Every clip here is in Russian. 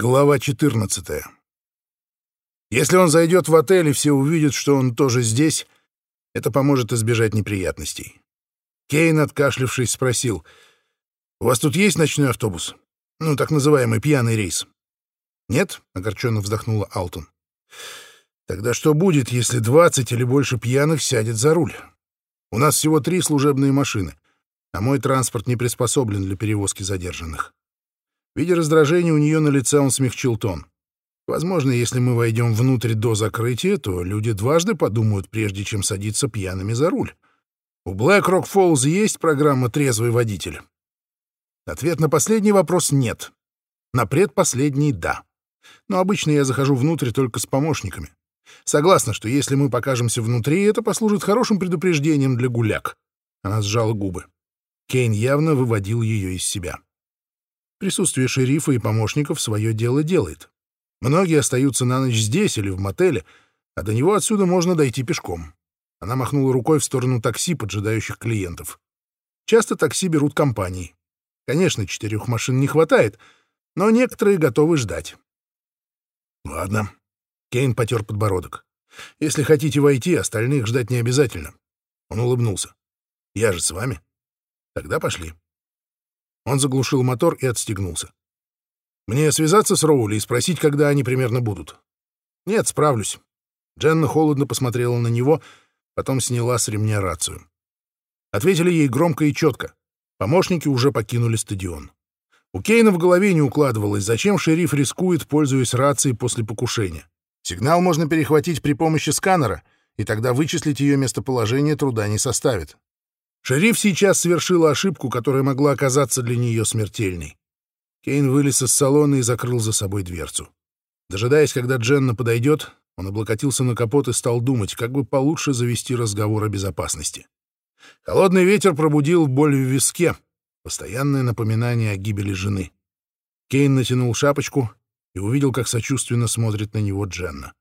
Глава 14. Если он зайдет в отель и все увидят, что он тоже здесь, это поможет избежать неприятностей. Кейн, откашлившись, спросил, «У вас тут есть ночной автобус? Ну, так называемый пьяный рейс?» «Нет?» — огорченно вздохнула Алтон. «Тогда что будет, если двадцать или больше пьяных сядет за руль? У нас всего три служебные машины, а мой транспорт не приспособлен для перевозки задержанных». Видя раздражение у нее на лице, он смягчил тон. Возможно, если мы войдем внутрь до закрытия, то люди дважды подумают, прежде чем садиться пьяными за руль. У Black Rock Falls есть программа «Трезвый водитель»? Ответ на последний вопрос — нет. На предпоследний — да. Но обычно я захожу внутрь только с помощниками. Согласна, что если мы покажемся внутри, это послужит хорошим предупреждением для гуляк. Она сжала губы. Кейн явно выводил ее из себя. Присутствие шерифа и помощников свое дело делает. Многие остаются на ночь здесь или в мотеле, а до него отсюда можно дойти пешком. Она махнула рукой в сторону такси, поджидающих клиентов. Часто такси берут компании. Конечно, четырех машин не хватает, но некоторые готовы ждать. Ладно. Кейн потер подбородок. Если хотите войти, остальных ждать не обязательно. Он улыбнулся. Я же с вами. Тогда пошли. Он заглушил мотор и отстегнулся. «Мне связаться с Роули и спросить, когда они примерно будут?» «Нет, справлюсь». Дженна холодно посмотрела на него, потом сняла с ремня рацию. Ответили ей громко и четко. Помощники уже покинули стадион. У Кейна в голове не укладывалось, зачем шериф рискует, пользуясь рацией после покушения. Сигнал можно перехватить при помощи сканера, и тогда вычислить ее местоположение труда не составит. Шериф сейчас совершила ошибку, которая могла оказаться для нее смертельной. Кейн вылез из салона и закрыл за собой дверцу. Дожидаясь, когда Дженна подойдет, он облокотился на капот и стал думать, как бы получше завести разговор о безопасности. Холодный ветер пробудил боль в виске, постоянное напоминание о гибели жены. Кейн натянул шапочку и увидел, как сочувственно смотрит на него Дженна.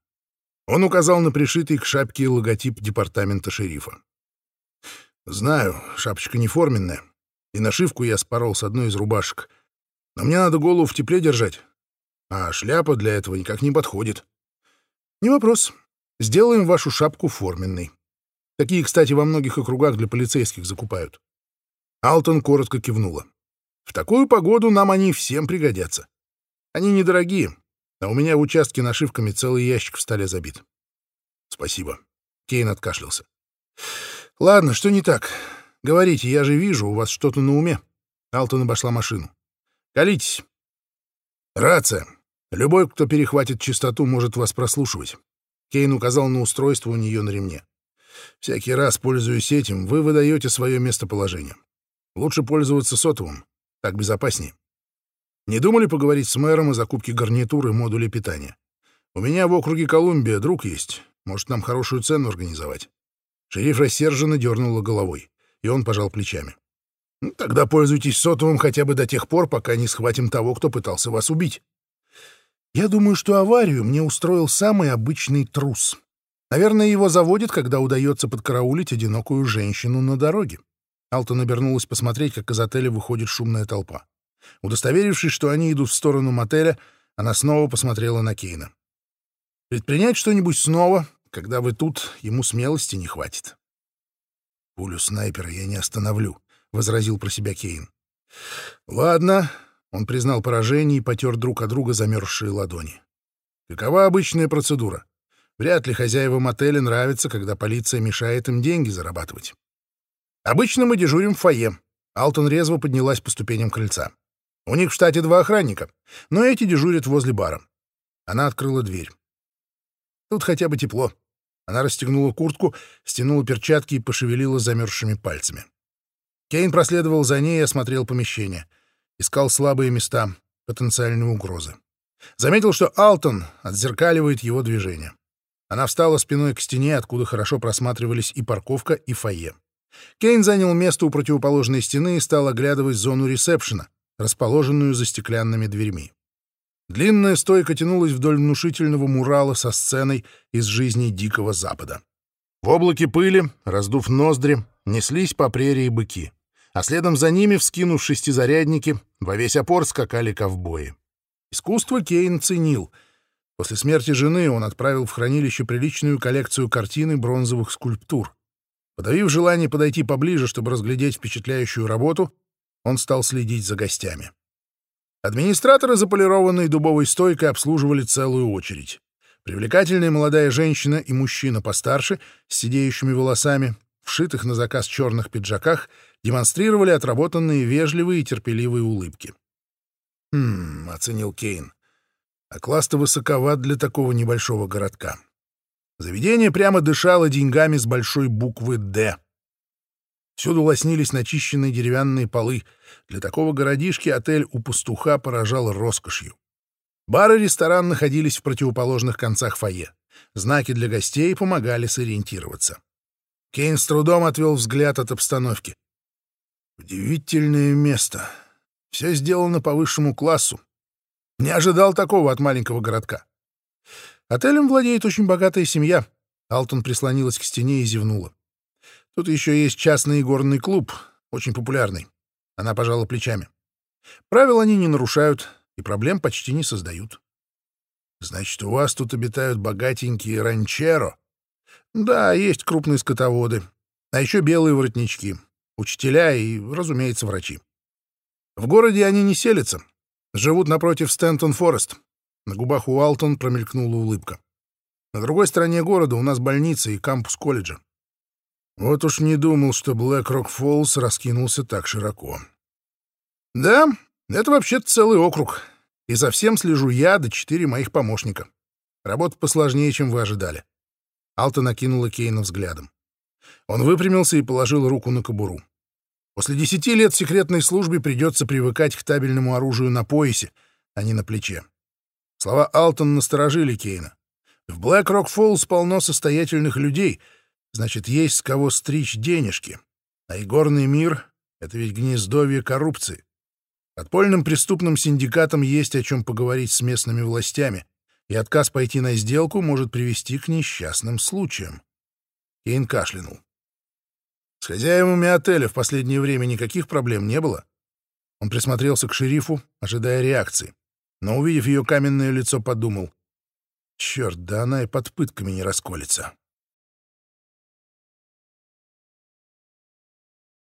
Он указал на пришитый к шапке логотип департамента шерифа. Знаю, шапочка не форменная, и нашивку я спорол с одной из рубашек. Но мне надо голову в тепле держать, а шляпа для этого никак не подходит. Не вопрос. Сделаем вашу шапку форменной. Такие, кстати, во многих округах для полицейских закупают. Алтон коротко кивнула. В такую погоду нам они всем пригодятся. Они недорогие, а у меня в участке нашивками целый ящик в столе забит. Спасибо. Кейн откашлялся. «Ладно, что не так? Говорите, я же вижу, у вас что-то на уме». Алтон обошла машину. «Колитесь». «Рация. Любой, кто перехватит частоту, может вас прослушивать». Кейн указал на устройство у нее на ремне. «Всякий раз, пользуясь этим, вы выдаете свое местоположение. Лучше пользоваться сотовым. Так безопаснее. Не думали поговорить с мэром о закупке гарнитуры и модуля питания? У меня в округе Колумбия друг есть. Может, нам хорошую цену организовать?» Шериф рассерженно дернула головой, и он пожал плечами. «Ну, «Тогда пользуйтесь сотовым хотя бы до тех пор, пока не схватим того, кто пытался вас убить». «Я думаю, что аварию мне устроил самый обычный трус. Наверное, его заводит, когда удается подкараулить одинокую женщину на дороге». Алтон обернулась посмотреть, как из отеля выходит шумная толпа. Удостоверившись, что они идут в сторону мотеля, она снова посмотрела на Кейна. «Предпринять что-нибудь снова когда вы тут, ему смелости не хватит. «Пулю снайпера я не остановлю», — возразил про себя Кейн. «Ладно», — он признал поражение и потер друг от друга замерзшие ладони. «Какова обычная процедура? Вряд ли хозяевам отеля нравится, когда полиция мешает им деньги зарабатывать. Обычно мы дежурим в фойе». Алтон резво поднялась по ступеням крыльца. «У них в штате два охранника, но эти дежурят возле бара». Она открыла дверь. Тут хотя бы тепло. Она расстегнула куртку, стянула перчатки и пошевелила замерзшими пальцами. Кейн проследовал за ней и осмотрел помещение. Искал слабые места, потенциальные угрозы. Заметил, что Алтон отзеркаливает его движение. Она встала спиной к стене, откуда хорошо просматривались и парковка, и фойе. Кейн занял место у противоположной стены и стал оглядывать зону ресепшена, расположенную за стеклянными дверьми. Длинная стойка тянулась вдоль внушительного мурала со сценой из жизни Дикого Запада. В облаке пыли, раздув ноздри, неслись по прерии быки, а следом за ними, вскинув шестизарядники, во весь опор скакали ковбои. Искусство Кейн ценил. После смерти жены он отправил в хранилище приличную коллекцию картин и бронзовых скульптур. Подавив желание подойти поближе, чтобы разглядеть впечатляющую работу, он стал следить за гостями. Администраторы за полированной дубовой стойкой обслуживали целую очередь. Привлекательная молодая женщина и мужчина постарше, с сидеющими волосами, вшитых на заказ черных пиджаках, демонстрировали отработанные вежливые и терпеливые улыбки. «Хм», — оценил Кейн, — «а класс-то высоковат для такого небольшого городка». Заведение прямо дышало деньгами с большой буквы «Д». Всюду лоснились начищенные деревянные полы. Для такого городишки отель у пастуха поражал роскошью. Бар и ресторан находились в противоположных концах фойе. Знаки для гостей помогали сориентироваться. Кейн с трудом отвел взгляд от обстановки. Удивительное место. Все сделано по высшему классу. Не ожидал такого от маленького городка. Отелем владеет очень богатая семья. Алтон прислонилась к стене и зевнула. Тут еще есть частный горный клуб, очень популярный. Она пожала плечами. Правил они не нарушают и проблем почти не создают. Значит, у вас тут обитают богатенькие ранчеро? Да, есть крупные скотоводы. А еще белые воротнички, учителя и, разумеется, врачи. В городе они не селятся. Живут напротив Стентон-Форест. На губах у Алтон промелькнула улыбка. На другой стороне города у нас больница и кампус колледжа. Вот уж не думал, что Блэк-Рок Фоллс раскинулся так широко. Да, это вообще-то целый округ. И за всем слежу я да четыре моих помощника. Работа посложнее, чем вы ожидали. Алтон окинула Кейна взглядом. Он выпрямился и положил руку на кобуру. После десяти лет в секретной службе придется привыкать к табельному оружию на поясе, а не на плече. Слова Алтон насторожили Кейна. В Блэк-Рок-Фоллс полно состоятельных людей — Значит, есть с кого стричь денежки. А игорный мир — это ведь гнездовье коррупции. Подпольным преступным синдикатам есть о чем поговорить с местными властями, и отказ пойти на сделку может привести к несчастным случаям. Кейн кашлянул. С хозяевами отеля в последнее время никаких проблем не было. Он присмотрелся к шерифу, ожидая реакции, но, увидев ее каменное лицо, подумал, «Черт, да она и под пытками не расколется».